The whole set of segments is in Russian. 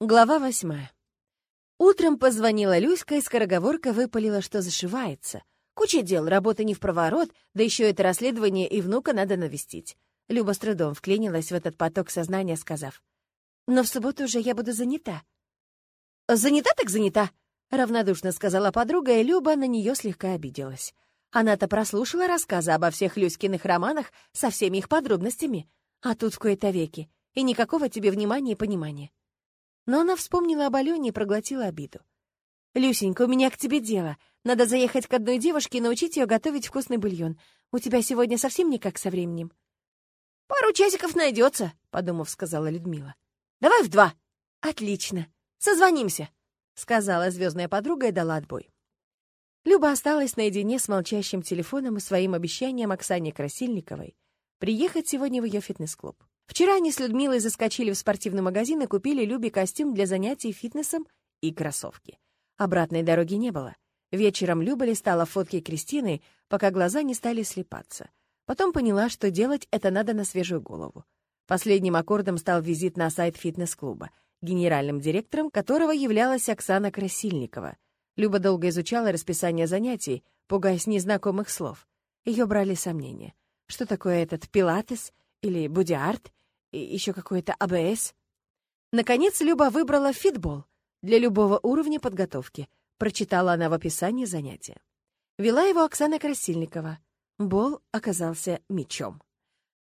Глава восьмая. Утром позвонила Люська, и скороговорка выпалила, что зашивается. Куча дел, работа не в проворот, да еще это расследование и внука надо навестить. Люба с трудом вклинилась в этот поток сознания, сказав, «Но в субботу уже я буду занята». «Занята так занята», — равнодушно сказала подруга, и Люба на нее слегка обиделась. Она-то прослушала рассказы обо всех Люськиных романах со всеми их подробностями, а тут в кои-то веки, и никакого тебе внимания и понимания. Но она вспомнила об Алене и проглотила обиду. «Люсенька, у меня к тебе дело. Надо заехать к одной девушке и научить ее готовить вкусный бульон. У тебя сегодня совсем никак со временем». «Пару часиков найдется», — подумав, сказала Людмила. «Давай в два». «Отлично. Созвонимся», — сказала звездная подруга и дала отбой. Люба осталась наедине с молчащим телефоном и своим обещанием Оксане Красильниковой приехать сегодня в ее фитнес-клуб. Вчера они с Людмилой заскочили в спортивный магазин и купили Любе костюм для занятий фитнесом и кроссовки. Обратной дороги не было. Вечером Люба листала фотки Кристины, пока глаза не стали слепаться. Потом поняла, что делать это надо на свежую голову. Последним аккордом стал визит на сайт фитнес-клуба, генеральным директором которого являлась Оксана Красильникова. Люба долго изучала расписание занятий, пугаясь незнакомых слов. Ее брали сомнения. Что такое этот пилатес или будиарт еще какой-то АБС. Наконец, Люба выбрала фитбол для любого уровня подготовки. Прочитала она в описании занятия. Вела его Оксана Красильникова. Бол оказался мечом.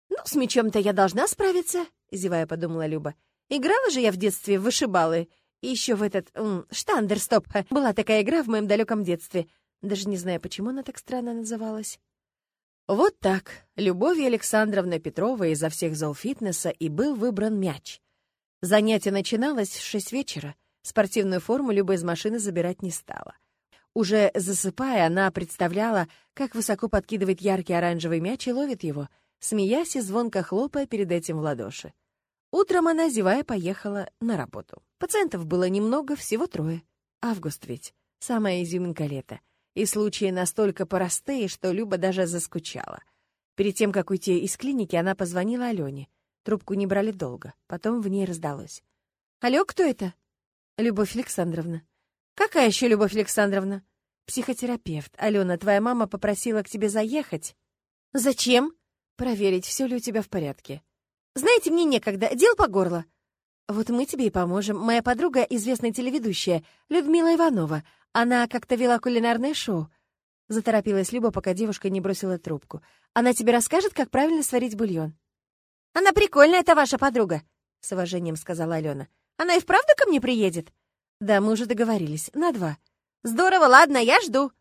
«Ну, с мечом-то я должна справиться», — зевая подумала Люба. «Играла же я в детстве в вышибалы. И еще в этот м, штандерстоп. Была такая игра в моем далеком детстве. Даже не знаю, почему она так странно называлась. Вот так Любовью Александровна Петрова изо всех зол фитнеса и был выбран мяч. Занятие начиналось в шесть вечера. Спортивную форму Люба из машины забирать не стала. Уже засыпая, она представляла, как высоко подкидывает яркий оранжевый мяч и ловит его, смеясь и звонко хлопая перед этим в ладоши. Утром она, зевая, поехала на работу. Пациентов было немного, всего трое. Август ведь, самая изюминка лета — и случаи настолько простые, что Люба даже заскучала. Перед тем, как уйти из клиники, она позвонила Алене. Трубку не брали долго, потом в ней раздалось. «Алло, кто это?» «Любовь Александровна». «Какая еще Любовь Александровна?» «Психотерапевт. Алена, твоя мама попросила к тебе заехать». «Зачем?» «Проверить, все ли у тебя в порядке». «Знаете, мне некогда, дел по горло». «Вот мы тебе и поможем. Моя подруга — известная телеведущая, Людмила Иванова. Она как-то вела кулинарное шоу. Заторопилась Люба, пока девушка не бросила трубку. Она тебе расскажет, как правильно сварить бульон. Она прикольная, это ваша подруга, с уважением сказала Алена. Она и вправду ко мне приедет? Да, мы уже договорились. На два. Здорово, ладно, я жду.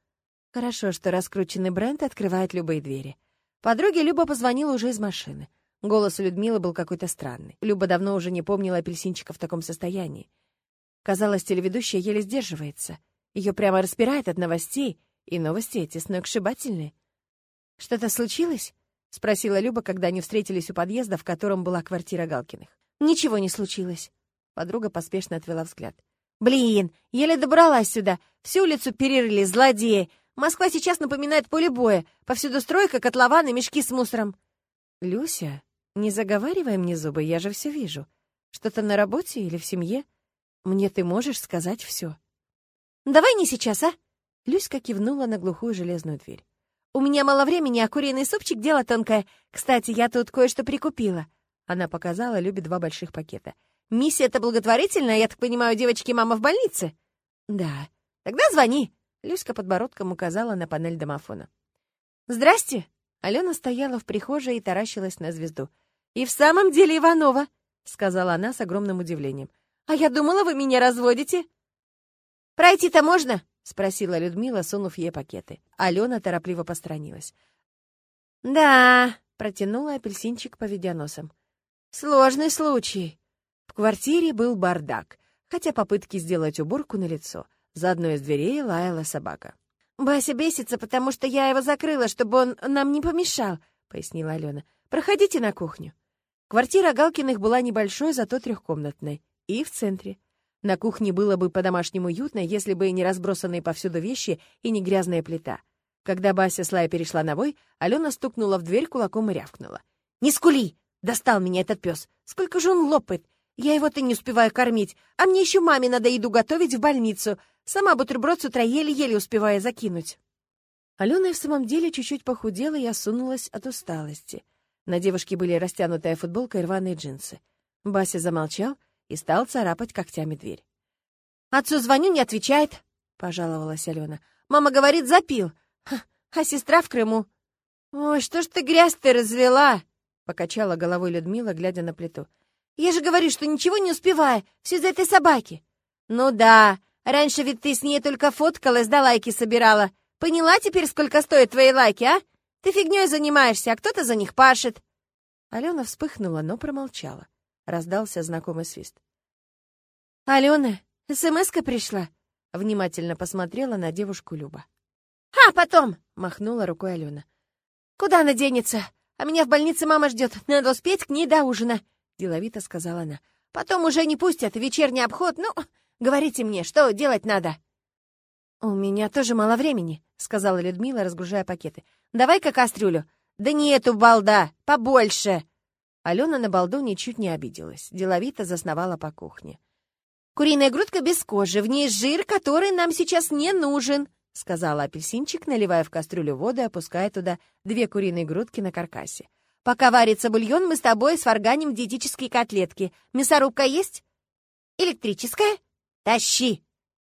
Хорошо, что раскрученный бренд открывает любые двери. Подруге Люба позвонила уже из машины. Голос у Людмилы был какой-то странный. Люба давно уже не помнила апельсинчика в таком состоянии. Казалось, телеведущая еле сдерживается — ее прямо распирает от новостей, и новости эти сногсшибательные. «Что-то случилось?» — спросила Люба, когда они встретились у подъезда, в котором была квартира Галкиных. «Ничего не случилось». Подруга поспешно отвела взгляд. «Блин, еле добралась сюда. Всю улицу перерыли, злодеи. Москва сейчас напоминает поле боя. Повсюду стройка, котлованы, мешки с мусором». «Люся, не заговаривай мне зубы, я же все вижу. Что-то на работе или в семье? Мне ты можешь сказать все. «Давай не сейчас, а?» Люська кивнула на глухую железную дверь. «У меня мало времени, а куриный супчик — дело тонкое. Кстати, я тут кое-что прикупила». Она показала Любе два больших пакета. «Миссия-то благотворительная, я так понимаю, девочки мама в больнице?» «Да». «Тогда звони». Люська подбородком указала на панель домофона. «Здрасте!» Алена стояла в прихожей и таращилась на звезду. «И в самом деле Иванова!» — сказала она с огромным удивлением. «А я думала, вы меня разводите!» «Пройти-то можно?» — спросила Людмила, сунув ей пакеты. Алена торопливо постранилась. «Да», — протянула апельсинчик, поведя носом. «Сложный случай». В квартире был бардак, хотя попытки сделать уборку на лицо. За одной из дверей лаяла собака. «Бася бесится, потому что я его закрыла, чтобы он нам не помешал», — пояснила Алена. «Проходите на кухню». Квартира Галкиных была небольшой, зато трехкомнатной. И в центре. На кухне было бы по-домашнему уютно, если бы не разбросанные повсюду вещи и не грязная плита. Когда Бася с Лая перешла на вой, Алена стукнула в дверь кулаком и рявкнула. «Не скули! Достал меня этот пес! Сколько же он лопает! Я его-то не успеваю кормить, а мне еще маме надо еду готовить в больницу. Сама бутерброд с утра еле-еле успеваю закинуть». Алена и в самом деле чуть-чуть похудела и осунулась от усталости. На девушке были растянутая футболка и рваные джинсы. Бася замолчал и стал царапать когтями дверь. «Отцу звоню, не отвечает», — пожаловалась Алена. «Мама говорит, запил. Ха, а сестра в Крыму». «Ой, что ж ты грязь-то развела?» — покачала головой Людмила, глядя на плиту. «Я же говорю, что ничего не успеваю, все из-за этой собаки». «Ну да, раньше ведь ты с ней только фоткалась да лайки собирала. Поняла теперь, сколько стоят твои лайки, а? Ты фигней занимаешься, а кто-то за них пашет». Алена вспыхнула, но промолчала. Раздался знакомый свист. «Алена, смс-ка пришла?» Внимательно посмотрела на девушку Люба. «А, потом!» — махнула рукой Алена. «Куда она денется? А меня в больнице мама ждет. Надо успеть к ней до ужина», — деловито сказала она. «Потом уже не пустят. Вечерний обход. Ну, говорите мне, что делать надо?» «У меня тоже мало времени», — сказала Людмила, разгружая пакеты. «Давай-ка кастрюлю». «Да не эту балда, побольше!» Алена на балду ничуть не обиделась, деловито засновала по кухне. «Куриная грудка без кожи, в ней жир, который нам сейчас не нужен», — сказала апельсинчик, наливая в кастрюлю воду и опуская туда две куриные грудки на каркасе. «Пока варится бульон, мы с тобой сварганим диетические котлетки. Мясорубка есть? Электрическая? Тащи!»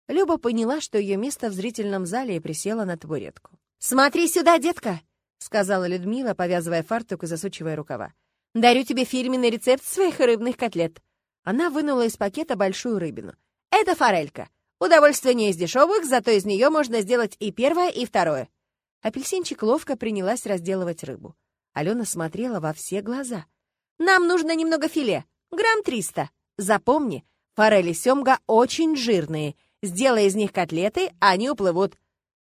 Люба поняла, что ее место в зрительном зале и присела на табуретку. «Смотри сюда, детка!» — сказала Людмила, повязывая фартук и засучивая рукава. «Дарю тебе фирменный рецепт своих рыбных котлет». Она вынула из пакета большую рыбину. «Это форелька. Удовольствие не из дешевых, зато из нее можно сделать и первое, и второе». Апельсинчик ловко принялась разделывать рыбу. Алена смотрела во все глаза. «Нам нужно немного филе, грамм триста. Запомни, форели семга очень жирные. Сделай из них котлеты, они уплывут.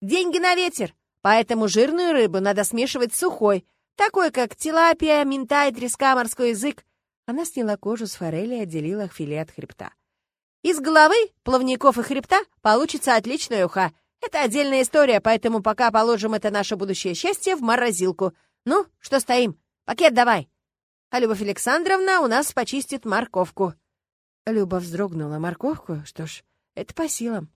Деньги на ветер, поэтому жирную рыбу надо смешивать с сухой, такой как тилапия, минтай, треска, морской язык. Она сняла кожу с форели и отделила филе от хребта. Из головы, плавников и хребта получится отличная уха. Это отдельная история, поэтому пока положим это наше будущее счастье в морозилку. Ну, что стоим? Пакет давай. А Любовь Александровна у нас почистит морковку. Люба вздрогнула. Морковку? Что ж, это по силам.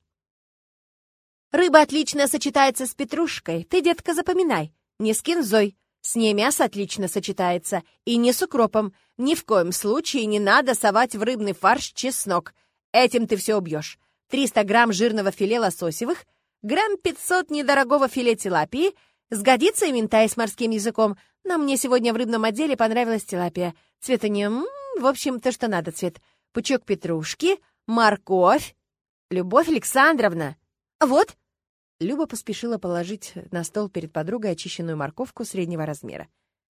Рыба отлично сочетается с петрушкой. Ты, детка, запоминай. Не с кинзой. С ней мясо отлично сочетается. И не с укропом. Ни в коем случае не надо совать в рыбный фарш чеснок. Этим ты все убьешь. 300 грамм жирного филе лососевых, грамм 500 недорогого филе тилапии, сгодится и минтай с морским языком. Но мне сегодня в рыбном отделе понравилась тилапия. Цвета не... в общем, то, что надо цвет. Пучок петрушки, морковь. Любовь Александровна! Вот, Люба поспешила положить на стол перед подругой очищенную морковку среднего размера.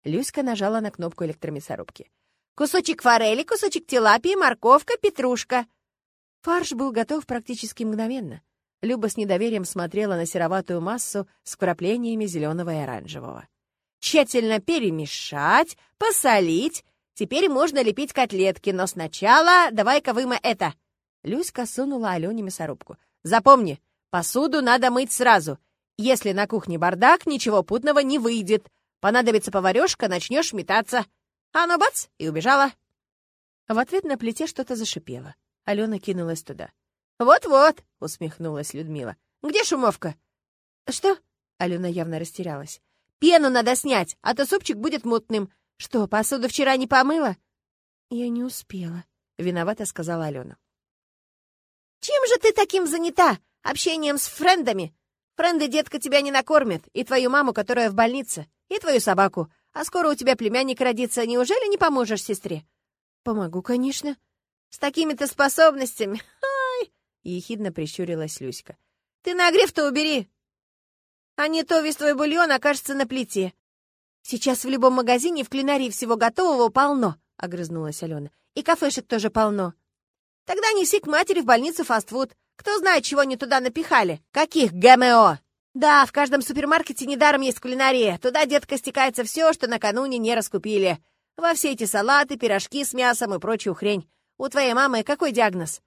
Люська нажала на кнопку электромясорубки. «Кусочек форели, кусочек тилапии, морковка, петрушка». Фарш был готов практически мгновенно. Люба с недоверием смотрела на сероватую массу с вкраплениями зеленого и оранжевого. «Тщательно перемешать, посолить. Теперь можно лепить котлетки, но сначала давай-ка выма это». Люська сунула Алене мясорубку. «Запомни, Посуду надо мыть сразу. Если на кухне бардак, ничего путного не выйдет. Понадобится поварешка, начнешь метаться. А ну бац, и убежала. В ответ на плите что-то зашипело. Алена кинулась туда. «Вот-вот», — усмехнулась Людмила. «Где шумовка?» «Что?» — Алена явно растерялась. «Пену надо снять, а то супчик будет мутным. Что, посуду вчера не помыла?» «Я не успела», — виновата сказала Алена. «Чем же ты таким занята?» Общением с френдами. Френды, детка, тебя не накормят, и твою маму, которая в больнице, и твою собаку. А скоро у тебя племянник родится, неужели не поможешь сестре? Помогу, конечно. С такими-то способностями. Ай! Ехидно прищурилась Люська. Ты нагрев-то убери. А не то весь твой бульон окажется на плите. Сейчас в любом магазине в клинарии всего готового полно, огрызнулась Алена. И кафешек тоже полно. Тогда неси к матери в больницу фастфуд. Кто знает, чего они туда напихали? Каких ГМО? Да, в каждом супермаркете недаром есть кулинария. Туда, детка, стекается все, что накануне не раскупили. Во все эти салаты, пирожки с мясом и прочую хрень. У твоей мамы какой диагноз?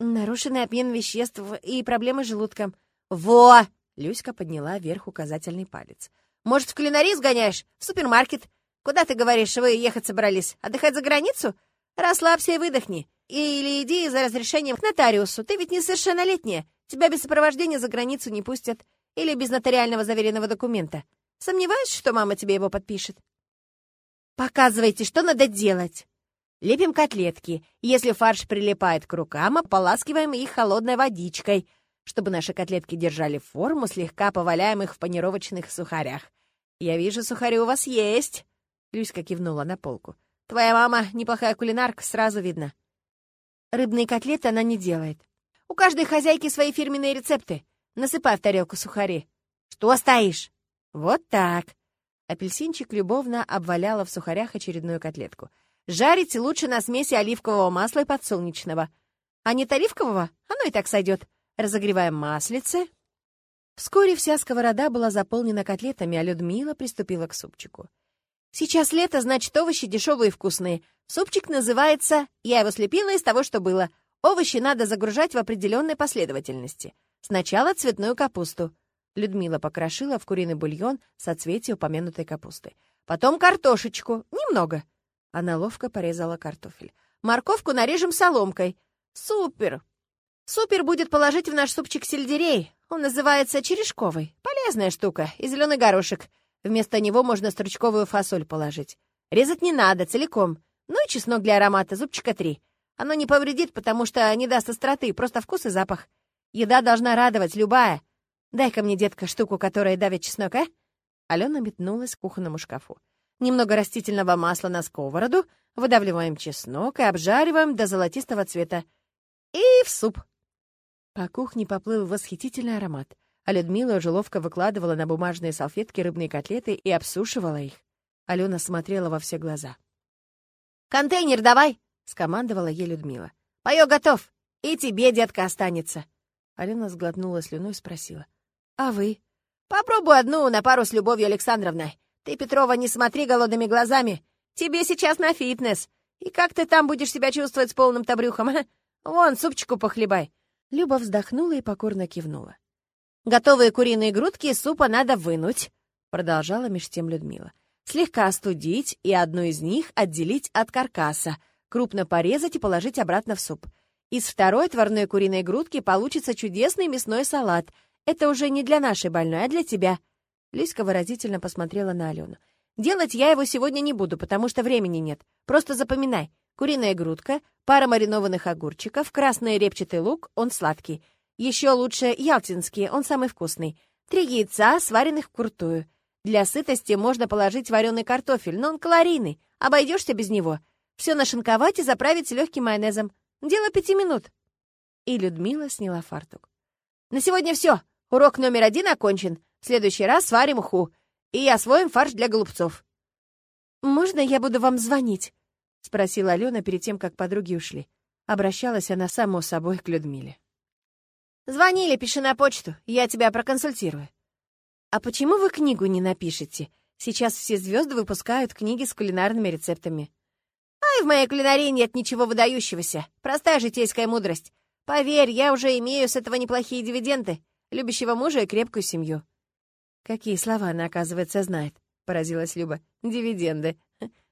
Нарушенный обмен веществ и проблемы с желудком. Во! Люська подняла вверх указательный палец. Может, в кулинарий сгоняешь? В супермаркет? Куда, ты говоришь, вы ехать собрались? Отдыхать за границу? Расслабься и выдохни. Или иди за разрешением к нотариусу. Ты ведь несовершеннолетняя. Тебя без сопровождения за границу не пустят. Или без нотариального заверенного документа. Сомневаюсь, что мама тебе его подпишет. Показывайте, что надо делать. Лепим котлетки. Если фарш прилипает к рукам, ополаскиваем их холодной водичкой. Чтобы наши котлетки держали форму, слегка поваляем их в панировочных сухарях. Я вижу, сухари у вас есть. Люська кивнула на полку. Твоя мама неплохая кулинарка, сразу видно. Рыбные котлеты она не делает. У каждой хозяйки свои фирменные рецепты. Насыпай в тарелку сухари. Что стоишь? Вот так. Апельсинчик любовно обваляла в сухарях очередную котлетку. Жарите лучше на смеси оливкового масла и подсолнечного. А нет оливкового? Оно и так сойдет. Разогреваем маслице. Вскоре вся сковорода была заполнена котлетами, а Людмила приступила к супчику. Сейчас лето, значит, овощи дешевые и вкусные. Супчик называется «Я его слепила из того, что было». Овощи надо загружать в определенной последовательности. Сначала цветную капусту. Людмила покрошила в куриный бульон соцветие упомянутой капусты. Потом картошечку. Немного. Она ловко порезала картофель. Морковку нарежем соломкой. Супер! Супер будет положить в наш супчик сельдерей. Он называется черешковый. Полезная штука. И зеленый горошек. Вместо него можно стручковую фасоль положить. Резать не надо, целиком. Ну и чеснок для аромата, зубчика три. Оно не повредит, потому что не даст остроты, просто вкус и запах. Еда должна радовать, любая. Дай-ка мне, детка, штуку, которая давит чеснок, а?» Алена метнулась к кухонному шкафу. Немного растительного масла на сковороду, выдавливаем чеснок и обжариваем до золотистого цвета. И в суп. По кухне поплыл восхитительный аромат а Людмила уже ловко выкладывала на бумажные салфетки рыбные котлеты и обсушивала их. Алена смотрела во все глаза. «Контейнер давай!» — скомандовала ей Людмила. «Поё готов! И тебе, детка, останется!» Алена сглотнула слюной и спросила. «А вы?» «Попробуй одну на пару с Любовью Александровной. Ты, Петрова, не смотри голодными глазами. Тебе сейчас на фитнес. И как ты там будешь себя чувствовать с полным-то брюхом, а? Вон, супчику похлебай». Люба вздохнула и покорно кивнула. Готовые куриные грудки из супа надо вынуть, продолжала меж тем Людмила. Слегка остудить и одну из них отделить от каркаса, крупно порезать и положить обратно в суп. Из второй отварной куриной грудки получится чудесный мясной салат. Это уже не для нашей больной, а для тебя. Лиска выразительно посмотрела на Алену. Делать я его сегодня не буду, потому что времени нет. Просто запоминай. Куриная грудка, пара маринованных огурчиков, красный репчатый лук, он сладкий. Еще лучше ялтинские, он самый вкусный. Три яйца, сваренных вкрутую. Для сытости можно положить вареный картофель, но он калорийный. Обойдешься без него. Все нашинковать и заправить легким майонезом. Дело пяти минут. И Людмила сняла фартук. На сегодня все. Урок номер один окончен. В следующий раз сварим уху. И освоим фарш для голубцов. «Можно я буду вам звонить?» — спросила Алена перед тем, как подруги ушли. Обращалась она, само собой, к Людмиле. Звони или пиши на почту, я тебя проконсультирую. А почему вы книгу не напишете? Сейчас все звезды выпускают книги с кулинарными рецептами. Ай, в моей кулинарии нет ничего выдающегося. Простая житейская мудрость. Поверь, я уже имею с этого неплохие дивиденды. Любящего мужа и крепкую семью. Какие слова она, оказывается, знает, поразилась Люба. Дивиденды.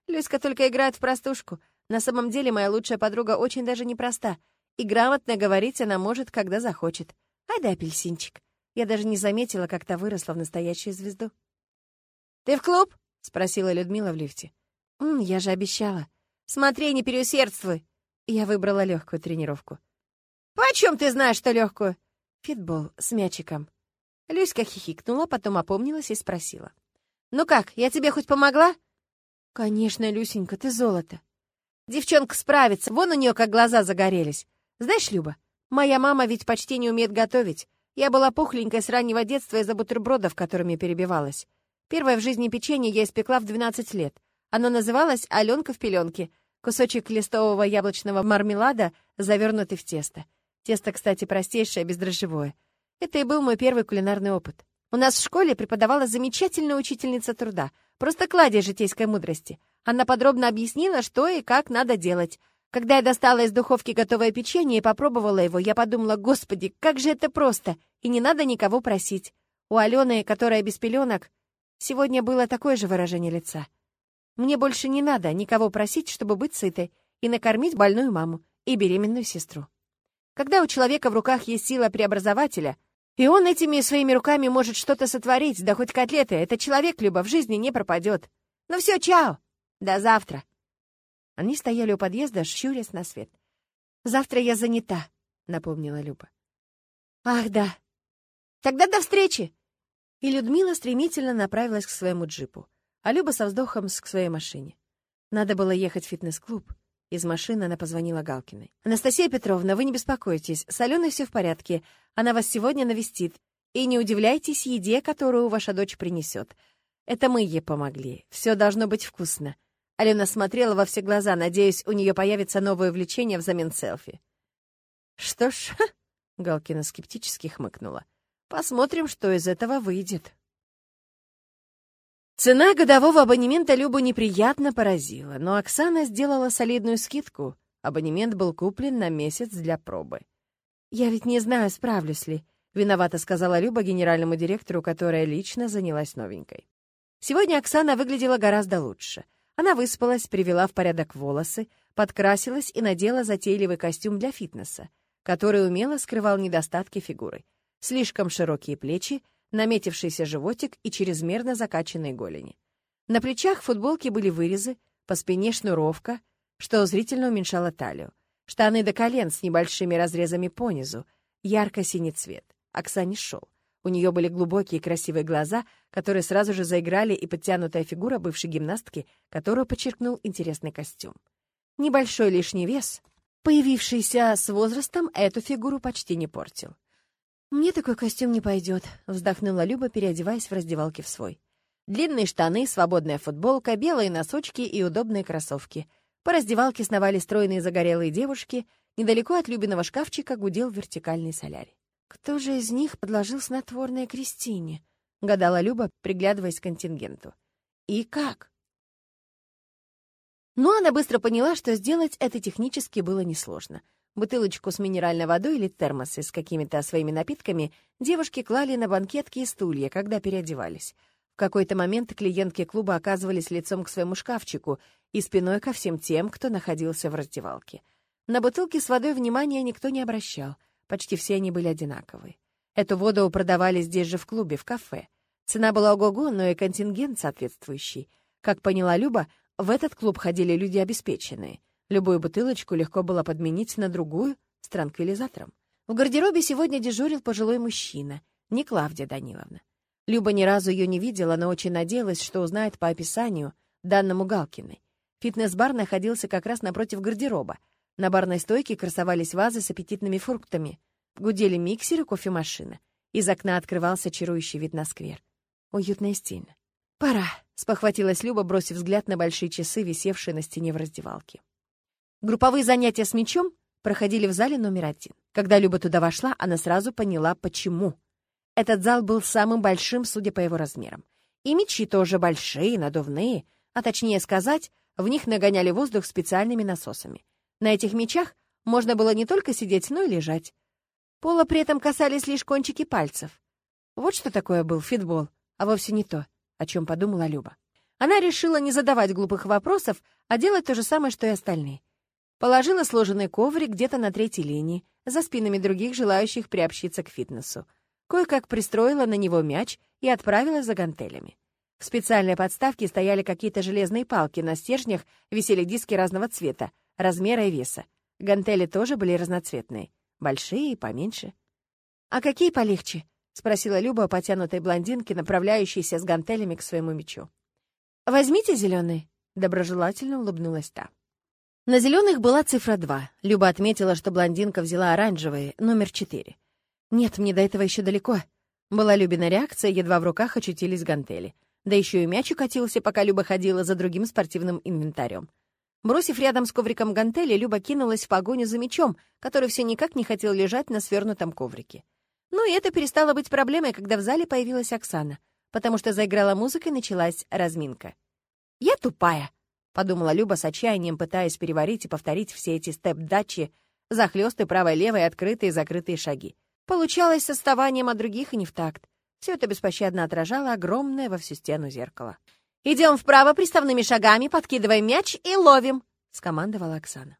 Люська только играет в простушку. На самом деле моя лучшая подруга очень даже непроста. И грамотно говорить она может, когда захочет. Ай да апельсинчик. Я даже не заметила, как та выросла в настоящую звезду. «Ты в клуб?» — спросила Людмила в лифте. «М, «Я же обещала. Смотри, не переусердствуй». Я выбрала легкую тренировку. «Почем ты знаешь, что легкую?» «Фитбол с мячиком». Люська хихикнула, потом опомнилась и спросила. «Ну как, я тебе хоть помогла?» «Конечно, Люсенька, ты золото». «Девчонка справится, вон у нее как глаза загорелись. Знаешь, Люба, моя мама ведь почти не умеет готовить. Я была пухленькой с раннего детства из-за бутербродов, которыми перебивалась. Первое в жизни печенье я испекла в 12 лет. Оно называлось «Аленка в пеленке». Кусочек листового яблочного мармелада, завернутый в тесто. Тесто, кстати, простейшее, бездрожжевое. Это и был мой первый кулинарный опыт. У нас в школе преподавала замечательная учительница труда, просто кладезь житейской мудрости. Она подробно объяснила, что и как надо делать. Когда я достала из духовки готовое печенье и попробовала его, я подумала, господи, как же это просто, и не надо никого просить. У Алены, которая без пеленок, сегодня было такое же выражение лица. Мне больше не надо никого просить, чтобы быть сытой. и накормить больную маму и беременную сестру. Когда у человека в руках есть сила преобразователя, и он этими своими руками может что-то сотворить, да хоть котлеты, этот человек, Люба, в жизни не пропадет. Ну все, чао! До завтра!» Они стояли у подъезда, щурясь на свет. «Завтра я занята», — напомнила Люба. «Ах, да. Тогда до встречи!» И Людмила стремительно направилась к своему джипу, а Люба со вздохом к своей машине. Надо было ехать в фитнес-клуб. Из машины она позвонила Галкиной. «Анастасия Петровна, вы не беспокойтесь. С Аленой все в порядке. Она вас сегодня навестит. И не удивляйтесь еде, которую ваша дочь принесет. Это мы ей помогли. Все должно быть вкусно». Алена смотрела во все глаза, надеясь, у нее появится новое увлечение взамен селфи. «Что ж...» — Галкина скептически хмыкнула. «Посмотрим, что из этого выйдет». Цена годового абонемента Любу неприятно поразила, но Оксана сделала солидную скидку. Абонемент был куплен на месяц для пробы. «Я ведь не знаю, справлюсь ли», — виновата сказала Люба генеральному директору, которая лично занялась новенькой. Сегодня Оксана выглядела гораздо лучше. Она выспалась, привела в порядок волосы, подкрасилась и надела затейливый костюм для фитнеса, который умело скрывал недостатки фигуры. Слишком широкие плечи — наметившийся животик и чрезмерно закачанные голени. На плечах футболки были вырезы, по спине шнуровка, что зрительно уменьшало талию. Штаны до колен с небольшими разрезами понизу, ярко-синий цвет. Оксане шел. У нее были глубокие красивые глаза, которые сразу же заиграли, и подтянутая фигура бывшей гимнастки, которую подчеркнул интересный костюм. Небольшой лишний вес, появившийся с возрастом, эту фигуру почти не портил. «Мне такой костюм не пойдет», — вздохнула Люба, переодеваясь в раздевалке в свой. Длинные штаны, свободная футболка, белые носочки и удобные кроссовки. По раздевалке сновали стройные загорелые девушки, недалеко от Любиного шкафчика гудел вертикальный солярий. «Кто же из них подложил снотворное Кристине?» — гадала Люба, приглядываясь к контингенту. «И как?» Но она быстро поняла, что сделать это технически было несложно — Бутылочку с минеральной водой или термосы с какими-то своими напитками девушки клали на банкетки и стулья, когда переодевались. В какой-то момент клиентки клуба оказывались лицом к своему шкафчику и спиной ко всем тем, кто находился в раздевалке. На бутылки с водой внимания никто не обращал, почти все они были одинаковые. Эту воду продавали здесь же в клубе, в кафе. Цена была ого-го, но и контингент соответствующий. Как поняла Люба, в этот клуб ходили люди обеспеченные — Любую бутылочку легко было подменить на другую с транквилизатором. В гардеробе сегодня дежурил пожилой мужчина, не Клавдия Даниловна. Люба ни разу ее не видела, но очень надеялась, что узнает по описанию, данному Галкиной. Фитнес-бар находился как раз напротив гардероба. На барной стойке красовались вазы с аппетитными фруктами. Гудели миксеры, кофемашина. Из окна открывался чарующий вид на сквер. Уютно и стильно. «Пора», — спохватилась Люба, бросив взгляд на большие часы, висевшие на стене в раздевалке. Групповые занятия с мячом проходили в зале номер один. Когда Люба туда вошла, она сразу поняла, почему. Этот зал был самым большим, судя по его размерам. И мячи тоже большие, надувные, а точнее сказать, в них нагоняли воздух специальными насосами. На этих мячах можно было не только сидеть, но и лежать. Пола при этом касались лишь кончики пальцев. Вот что такое был фитбол, а вовсе не то, о чем подумала Люба. Она решила не задавать глупых вопросов, а делать то же самое, что и остальные. Положила сложенный коврик где-то на третьей линии, за спинами других желающих приобщиться к фитнесу. Кое-как пристроила на него мяч и отправила за гантелями. В специальной подставке стояли какие-то железные палки, на стержнях висели диски разного цвета, размера и веса. Гантели тоже были разноцветные, большие и поменьше. «А какие полегче?» — спросила Люба у потянутой блондинки, направляющейся с гантелями к своему мячу. «Возьмите зеленый», — доброжелательно улыбнулась та. На зеленых была цифра 2. Люба отметила, что блондинка взяла оранжевые, номер 4. «Нет, мне до этого еще далеко». Была Любина реакция, едва в руках очутились гантели. Да еще и мяч укатился, пока Люба ходила за другим спортивным инвентарем. Бросив рядом с ковриком гантели, Люба кинулась в погоню за мячом, который все никак не хотел лежать на свернутом коврике. Ну и это перестало быть проблемой, когда в зале появилась Оксана, потому что заиграла музыка и началась разминка. «Я тупая», подумала Люба с отчаянием, пытаясь переварить и повторить все эти степ-дачи, захлёсты правой-левой, открытые и закрытые шаги. Получалось с отставанием от других и не в такт. Все это беспощадно отражало огромное во всю стену зеркало. «Идем вправо приставными шагами, подкидываем мяч и ловим!» скомандовала Оксана.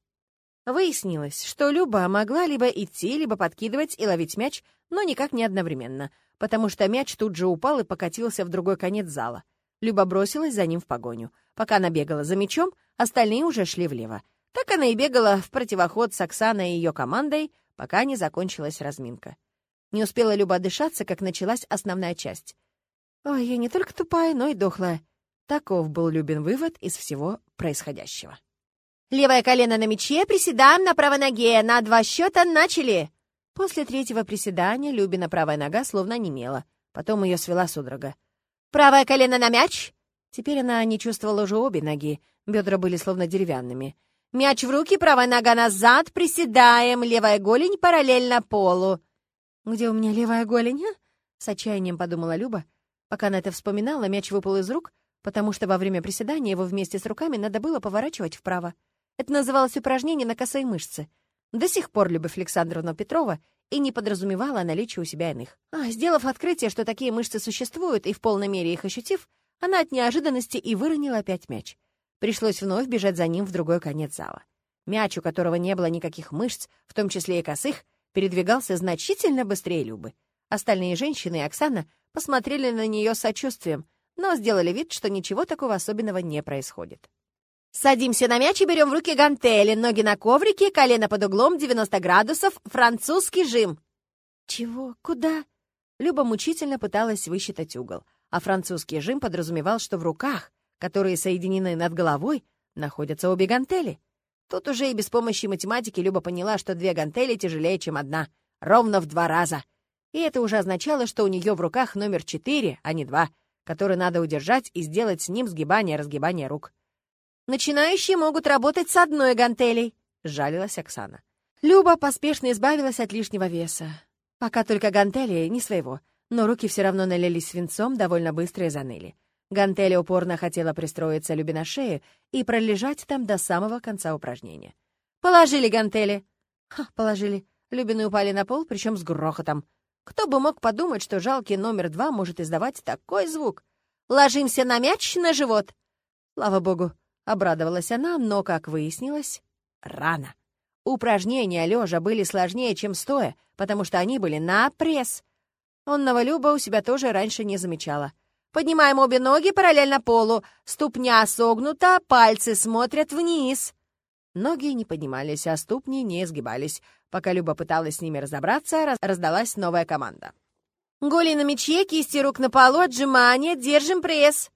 Выяснилось, что Люба могла либо идти, либо подкидывать и ловить мяч, но никак не одновременно, потому что мяч тут же упал и покатился в другой конец зала. Люба бросилась за ним в погоню. Пока она бегала за мячом, остальные уже шли влево. Так она и бегала в противоход с Оксаной и ее командой, пока не закончилась разминка. Не успела Люба дышаться, как началась основная часть. «Ой, я не только тупая, но и дохлая». Таков был Любин вывод из всего происходящего. «Левое колено на мяче, приседаем на правой ноге, на два счета начали!» После третьего приседания Любина правая нога словно немела, потом ее свела судорога. «Правое колено на мяч!» Теперь она не чувствовала уже обе ноги, бедра были словно деревянными. «Мяч в руки, правая нога назад, приседаем, левая голень параллельно полу». «Где у меня левая голень, а?» — с отчаянием подумала Люба. Пока она это вспоминала, мяч выпал из рук, потому что во время приседания его вместе с руками надо было поворачивать вправо. Это называлось упражнение на косые мышцы. До сих пор Любовь Александровна Петрова и не подразумевала наличие у себя иных. А, сделав открытие, что такие мышцы существуют, и в полной мере их ощутив, она от неожиданности и выронила опять мяч. Пришлось вновь бежать за ним в другой конец зала. Мяч, у которого не было никаких мышц, в том числе и косых, передвигался значительно быстрее Любы. Остальные женщины и Оксана посмотрели на нее с сочувствием, но сделали вид, что ничего такого особенного не происходит. Садимся на мяч и берем в руки гантели, ноги на коврике, колено под углом 90 градусов, французский жим. Чего? Куда? Люба мучительно пыталась высчитать угол, а французский жим подразумевал, что в руках, которые соединены над головой, находятся обе гантели. Тут уже и без помощи математики Люба поняла, что две гантели тяжелее, чем одна, ровно в два раза. И это уже означало, что у нее в руках номер четыре, а не два, который надо удержать и сделать с ним сгибание-разгибание рук. Начинающие могут работать с одной гантелей», — жалилась Оксана. Люба поспешно избавилась от лишнего веса. Пока только гантели не своего, но руки все равно налились свинцом довольно быстро и заныли. Гантели упорно хотела пристроиться Любе на шею и пролежать там до самого конца упражнения. «Положили гантели!» Ха, положили. Любины упали на пол, причем с грохотом. Кто бы мог подумать, что жалкий номер два может издавать такой звук? «Ложимся на мяч на живот!» Слава богу, Обрадовалась она, но, как выяснилось, рано. Упражнения лежа были сложнее, чем стоя, потому что они были на пресс. Онного Люба у себя тоже раньше не замечала. Поднимаем обе ноги параллельно полу, ступня согнута, пальцы смотрят вниз. Ноги не поднимались, а ступни не изгибались. Пока Люба пыталась с ними разобраться, раздалась новая команда. «Голи на мяче, кисти рук на полу, отжимания, держим пресс!»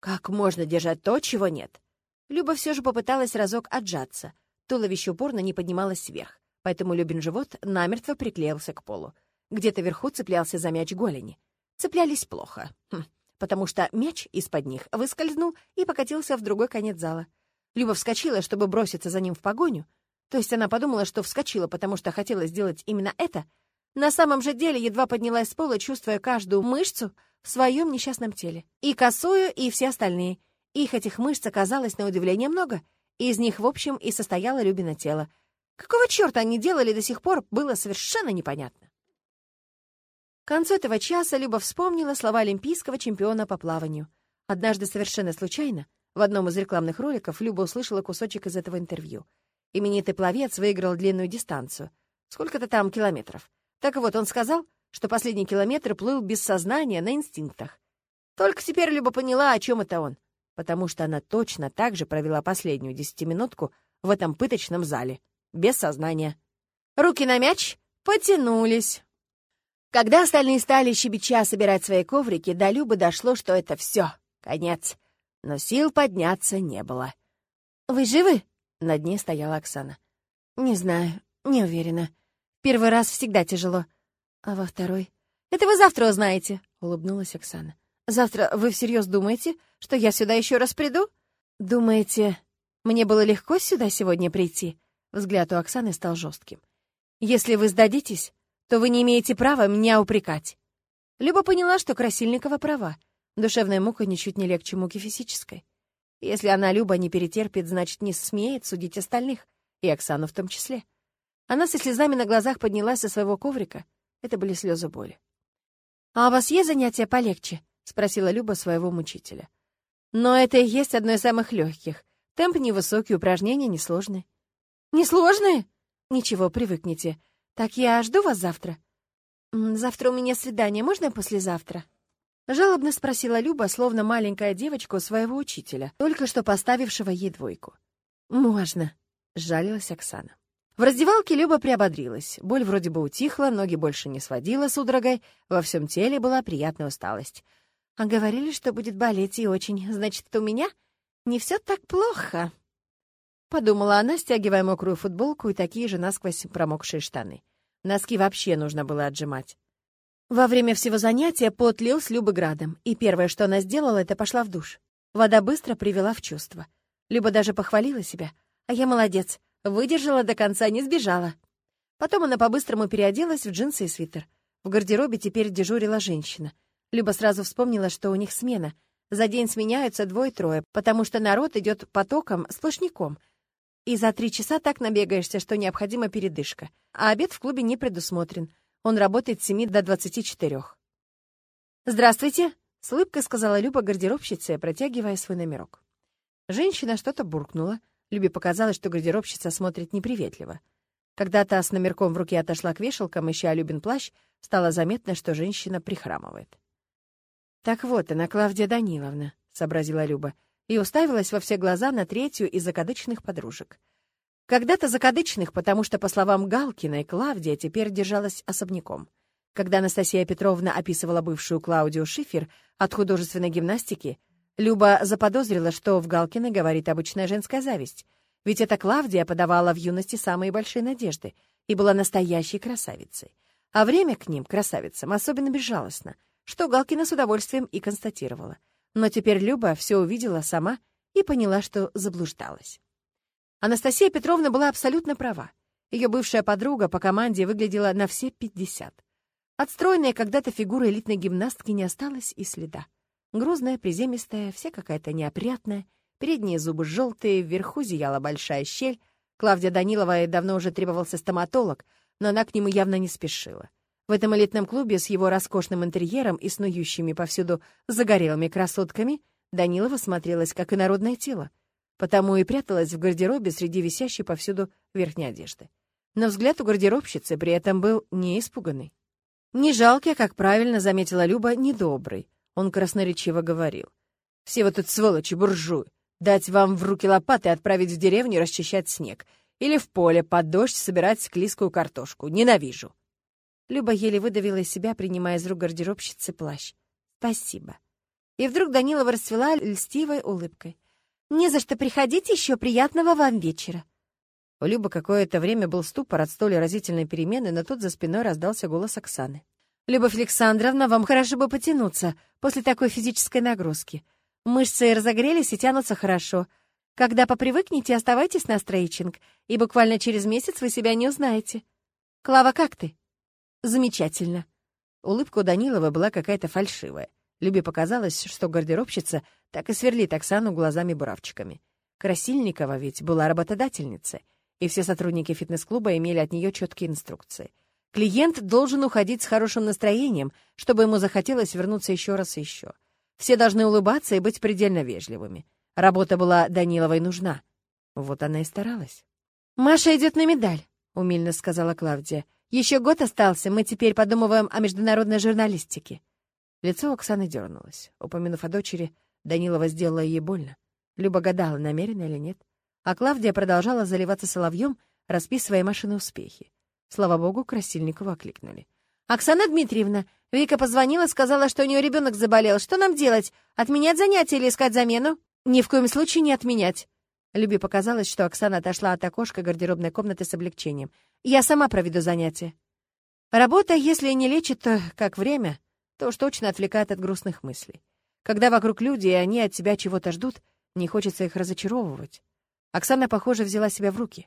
Как можно держать то, чего нет? Люба все же попыталась разок отжаться. Туловище упорно не поднималось вверх, поэтому Любин живот намертво приклеился к полу. Где-то вверху цеплялся за мяч голени. Цеплялись плохо, хм, потому что мяч из-под них выскользнул и покатился в другой конец зала. Люба вскочила, чтобы броситься за ним в погоню. То есть она подумала, что вскочила, потому что хотела сделать именно это. На самом же деле едва поднялась с пола, чувствуя каждую мышцу в своем несчастном теле. И косую, и все остальные — их этих мышц оказалось на удивление много, и из них, в общем, и состояло Любина тело. Какого черта они делали до сих пор, было совершенно непонятно. К концу этого часа Люба вспомнила слова олимпийского чемпиона по плаванию. Однажды совершенно случайно, в одном из рекламных роликов, Люба услышала кусочек из этого интервью. Именитый пловец выиграл длинную дистанцию. Сколько-то там километров. Так вот, он сказал, что последний километр плыл без сознания на инстинктах. Только теперь Люба поняла, о чем это он потому что она точно так же провела последнюю десятиминутку в этом пыточном зале, без сознания. Руки на мяч потянулись. Когда остальные стали щебеча собирать свои коврики, до Любы дошло, что это все, конец. Но сил подняться не было. «Вы живы?» — на дне стояла Оксана. «Не знаю, не уверена. Первый раз всегда тяжело. А во второй...» «Это вы завтра узнаете», — улыбнулась Оксана. Завтра вы всерьез думаете, что я сюда еще раз приду? Думаете, мне было легко сюда сегодня прийти? Взгляд у Оксаны стал жестким. Если вы сдадитесь, то вы не имеете права меня упрекать. Люба поняла, что Красильникова права. Душевная мука ничуть не легче муки физической. Если она, Люба, не перетерпит, значит, не смеет судить остальных, и Оксану в том числе. Она со слезами на глазах поднялась со своего коврика. Это были слезы боли. «А у вас есть занятия полегче?» — спросила Люба своего мучителя. «Но это и есть одно из самых легких, Темп невысокий, упражнения несложные». «Несложные?» «Ничего, привыкните. Так я жду вас завтра». «Завтра у меня свидание, можно послезавтра?» Жалобно спросила Люба, словно маленькая девочка у своего учителя, только что поставившего ей двойку. «Можно», — жалилась Оксана. В раздевалке Люба приободрилась. Боль вроде бы утихла, ноги больше не сводила судорогой, во всем теле была приятная усталость. А говорили, что будет болеть и очень. Значит, у меня не все так плохо. Подумала она, стягивая мокрую футболку и такие же насквозь промокшие штаны. Носки вообще нужно было отжимать. Во время всего занятия пот лил с Любы градом, и первое, что она сделала, это пошла в душ. Вода быстро привела в чувство. Люба даже похвалила себя. «А я молодец, выдержала до конца, не сбежала». Потом она по-быстрому переоделась в джинсы и свитер. В гардеробе теперь дежурила женщина — Люба сразу вспомнила, что у них смена. За день сменяются двое-трое, потому что народ идет потоком, сплошняком. И за три часа так набегаешься, что необходима передышка. А обед в клубе не предусмотрен. Он работает с 7 до 24. «Здравствуйте!» — с улыбкой сказала Люба гардеробщице, протягивая свой номерок. Женщина что-то буркнула. Любе показалось, что гардеробщица смотрит неприветливо. Когда та с номерком в руке отошла к вешалкам, ища Любин плащ, стало заметно, что женщина прихрамывает. «Так вот она, Клавдия Даниловна», — сообразила Люба, и уставилась во все глаза на третью из закадычных подружек. Когда-то закадычных, потому что, по словам Галкиной, Клавдия теперь держалась особняком. Когда Анастасия Петровна описывала бывшую Клаудию Шифер от художественной гимнастики, Люба заподозрила, что в Галкиной говорит обычная женская зависть. Ведь эта Клавдия подавала в юности самые большие надежды и была настоящей красавицей. А время к ним, красавицам, особенно безжалостно — что Галкина с удовольствием и констатировала. Но теперь Люба все увидела сама и поняла, что заблуждалась. Анастасия Петровна была абсолютно права. Ее бывшая подруга по команде выглядела на все пятьдесят. От стройной когда-то фигуры элитной гимнастки не осталось и следа. Грузная, приземистая, вся какая-то неопрятная, передние зубы желтые, вверху зияла большая щель. Клавдия Данилова давно уже требовался стоматолог, но она к нему явно не спешила. В этом элитном клубе с его роскошным интерьером и снующими повсюду загорелыми красотками Данилова смотрелась как инородное тело, потому и пряталась в гардеробе среди висящей повсюду верхней одежды. Но взгляд у гардеробщицы при этом был не испуганный. Не жалкий, как правильно заметила Люба, недобрый. Он красноречиво говорил. «Все вы тут сволочи, буржуи! Дать вам в руки лопаты и отправить в деревню расчищать снег. Или в поле под дождь собирать склизкую картошку. Ненавижу!» Люба еле выдавила из себя, принимая из рук гардеробщицы плащ. «Спасибо». И вдруг Данилова расцвела льстивой улыбкой. «Не за что приходите еще приятного вам вечера». У Любы какое-то время был ступор от столь разительной перемены, но тут за спиной раздался голос Оксаны. «Любовь Александровна, вам хорошо бы потянуться после такой физической нагрузки. Мышцы разогрелись и тянутся хорошо. Когда попривыкнете, оставайтесь на стрейчинг, и буквально через месяц вы себя не узнаете. Клава, как ты?» Замечательно. Улыбка у Данилова была какая-то фальшивая. Любе показалось, что гардеробщица так и сверлит Оксану глазами-буравчиками. Красильникова ведь была работодательницей, и все сотрудники фитнес-клуба имели от нее четкие инструкции. Клиент должен уходить с хорошим настроением, чтобы ему захотелось вернуться еще раз и еще. Все должны улыбаться и быть предельно вежливыми. Работа была Даниловой нужна. Вот она и старалась. «Маша идет на медаль», — умильно сказала Клавдия. Еще год остался, мы теперь подумываем о международной журналистике». Лицо Оксаны дернулось. Упомянув о дочери, Данилова сделала ей больно. Люба гадала, намеренно или нет. А Клавдия продолжала заливаться соловьем, расписывая машины успехи. Слава богу, Красильникова окликнули. «Оксана Дмитриевна, Вика позвонила, сказала, что у нее ребенок заболел. Что нам делать? Отменять занятия или искать замену?» «Ни в коем случае не отменять. Любе показалось, что Оксана отошла от окошка гардеробной комнаты с облегчением. «Я сама проведу занятия». Работа, если не лечит, то как время, то уж точно отвлекает от грустных мыслей. Когда вокруг люди, и они от тебя чего-то ждут, не хочется их разочаровывать. Оксана, похоже, взяла себя в руки.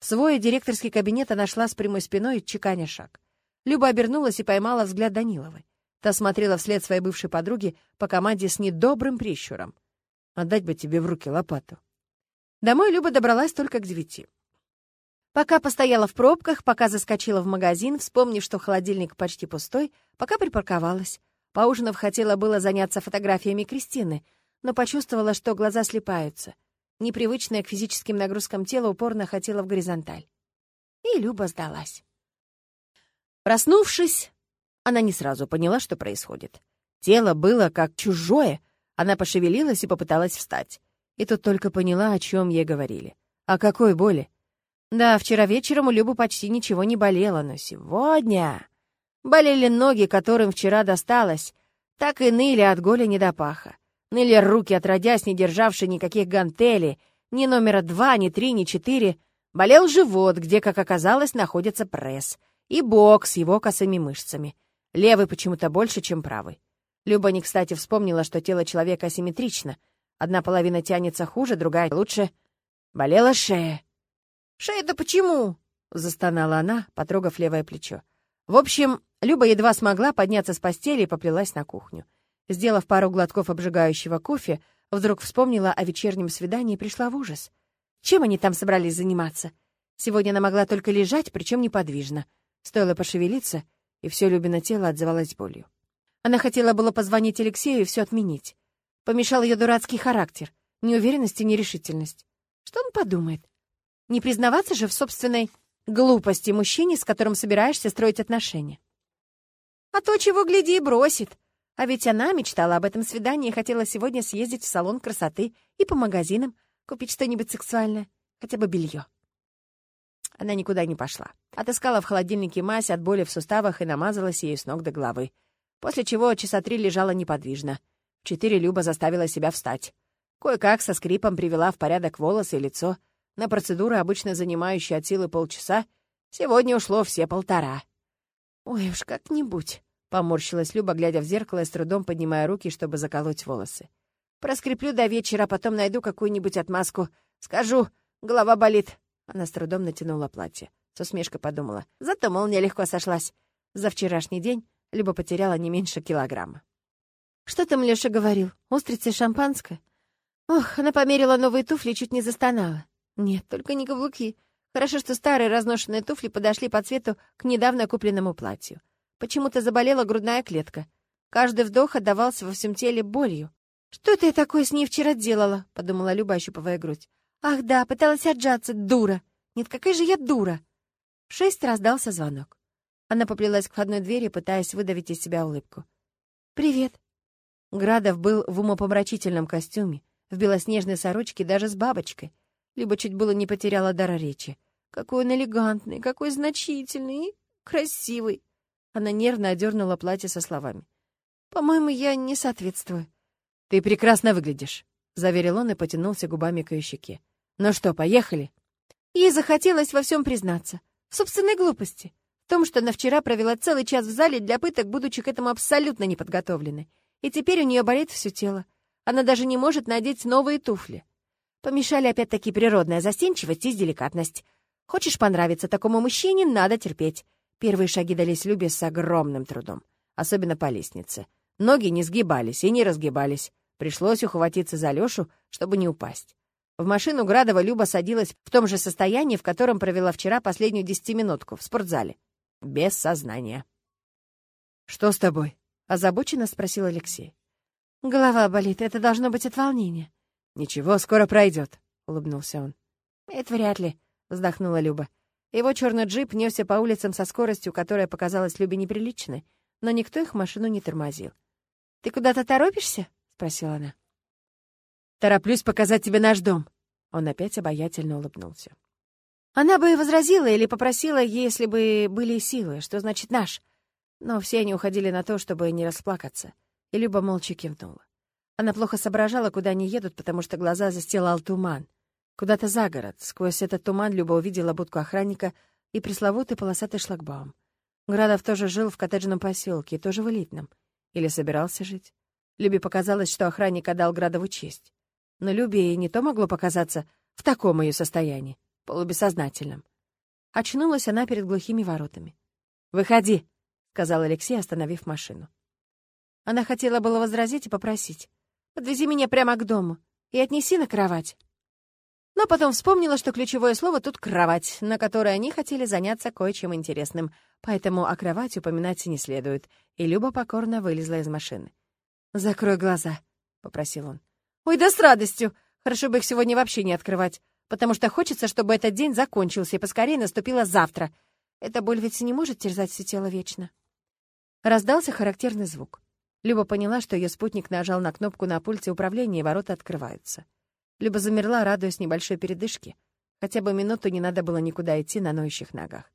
Свой директорский кабинет она шла с прямой спиной, чеканя шаг. Люба обернулась и поймала взгляд Даниловой. Та смотрела вслед своей бывшей подруге по команде с недобрым прищуром. «Отдать бы тебе в руки лопату». Домой Люба добралась только к девяти. Пока постояла в пробках, пока заскочила в магазин, вспомнив, что холодильник почти пустой, пока припарковалась. Поужинав, хотела было заняться фотографиями Кристины, но почувствовала, что глаза слепаются. Непривычное к физическим нагрузкам тело упорно хотело в горизонталь. И Люба сдалась. Проснувшись, она не сразу поняла, что происходит. Тело было как чужое. Она пошевелилась и попыталась встать. И тут только поняла, о чем ей говорили. О какой боли? Да, вчера вечером у Любы почти ничего не болело, но сегодня... Болели ноги, которым вчера досталось. Так и ныли от голени до паха. Ныли руки, отродясь, не державшие никаких гантелей, ни номера два, ни три, ни четыре. Болел живот, где, как оказалось, находится пресс. И бок с его косыми мышцами. Левый почему-то больше, чем правый. Люба не кстати вспомнила, что тело человека асимметрично. Одна половина тянется хуже, другая лучше. Болела шея. «Шея-то почему?» — застонала она, потрогав левое плечо. В общем, Люба едва смогла подняться с постели и поплелась на кухню. Сделав пару глотков обжигающего кофе, вдруг вспомнила о вечернем свидании и пришла в ужас. Чем они там собрались заниматься? Сегодня она могла только лежать, причем неподвижно. Стоило пошевелиться, и все Любино тело отзывалось болью. Она хотела было позвонить Алексею и все отменить. Помешал ее дурацкий характер, неуверенность и нерешительность. Что он подумает? Не признаваться же в собственной глупости мужчине, с которым собираешься строить отношения. А то, чего гляди, и бросит. А ведь она мечтала об этом свидании и хотела сегодня съездить в салон красоты и по магазинам, купить что-нибудь сексуальное, хотя бы белье. Она никуда не пошла. Отыскала в холодильнике мазь от боли в суставах и намазалась ею с ног до головы. После чего часа три лежала неподвижно. В четыре Люба заставила себя встать. Кое-как со скрипом привела в порядок волосы и лицо — на процедуры, обычно занимающие от силы полчаса, сегодня ушло все полтора. «Ой уж как-нибудь», — поморщилась Люба, глядя в зеркало и с трудом поднимая руки, чтобы заколоть волосы. «Проскреплю до вечера, потом найду какую-нибудь отмазку. Скажу, голова болит». Она с трудом натянула платье. С усмешкой подумала. Зато молния легко сошлась. За вчерашний день Люба потеряла не меньше килограмма. «Что там Лёша говорил? Устрицы шампанское?» Ох, она померила новые туфли и чуть не застонала. Нет, только не каблуки. Хорошо, что старые разношенные туфли подошли по цвету к недавно купленному платью. Почему-то заболела грудная клетка. Каждый вдох отдавался во всем теле болью. «Что я такое с ней вчера делала?» — подумала Люба, ощупывая грудь. «Ах да, пыталась отжаться, дура! Нет, какая же я дура!» В шесть раздался звонок. Она поплелась к входной двери, пытаясь выдавить из себя улыбку. «Привет!» Градов был в умопомрачительном костюме, в белоснежной сорочке даже с бабочкой — либо чуть было не потеряла дар речи. Какой он элегантный, какой значительный красивый. Она нервно одернула платье со словами. «По-моему, я не соответствую». «Ты прекрасно выглядишь», — заверил он и потянулся губами к ее щеке. «Ну что, поехали?» Ей захотелось во всем признаться. В собственной глупости. В том, что она вчера провела целый час в зале для пыток, будучи к этому абсолютно неподготовленной. И теперь у нее болит все тело. Она даже не может надеть новые туфли. Помешали опять-таки природная застенчивость и деликатность. Хочешь понравиться такому мужчине, надо терпеть. Первые шаги дались Любе с огромным трудом, особенно по лестнице. Ноги не сгибались и не разгибались. Пришлось ухватиться за Лёшу, чтобы не упасть. В машину Градова Люба садилась в том же состоянии, в котором провела вчера последнюю десятиминутку, в спортзале. Без сознания. «Что с тобой?» — озабоченно спросил Алексей. «Голова болит. Это должно быть от волнения». «Ничего, скоро пройдет», — улыбнулся он. «Это вряд ли», — вздохнула Люба. Его черный джип несся по улицам со скоростью, которая показалась Любе неприличной, но никто их машину не тормозил. «Ты куда-то торопишься?» — спросила она. «Тороплюсь показать тебе наш дом». Он опять обаятельно улыбнулся. Она бы возразила или попросила, если бы были силы, что значит «наш». Но все они уходили на то, чтобы не расплакаться, и Люба молча кивнула. Она плохо соображала, куда они едут, потому что глаза застилал туман. Куда-то за город. Сквозь этот туман Люба увидела будку охранника и пресловутый полосатый шлагбаум. Градов тоже жил в коттеджном поселке, тоже в элитном. Или собирался жить. Любе показалось, что охранник отдал Градову честь. Но Любе и не то могло показаться в таком ее состоянии, полубессознательном. Очнулась она перед глухими воротами. «Выходи», — сказал Алексей, остановив машину. Она хотела было возразить и попросить. Подвези меня прямо к дому и отнеси на кровать. Но потом вспомнила, что ключевое слово тут «кровать», на которой они хотели заняться кое-чем интересным, поэтому о кровати упоминать не следует, и Люба покорно вылезла из машины. «Закрой глаза», — попросил он. «Ой, да с радостью! Хорошо бы их сегодня вообще не открывать, потому что хочется, чтобы этот день закончился и поскорее наступило завтра. Эта боль ведь не может терзать все тело вечно. Раздался характерный звук. Люба поняла, что ее спутник нажал на кнопку на пульте управления, и ворота открываются. Люба замерла, радуясь небольшой передышке. Хотя бы минуту не надо было никуда идти на ноющих ногах.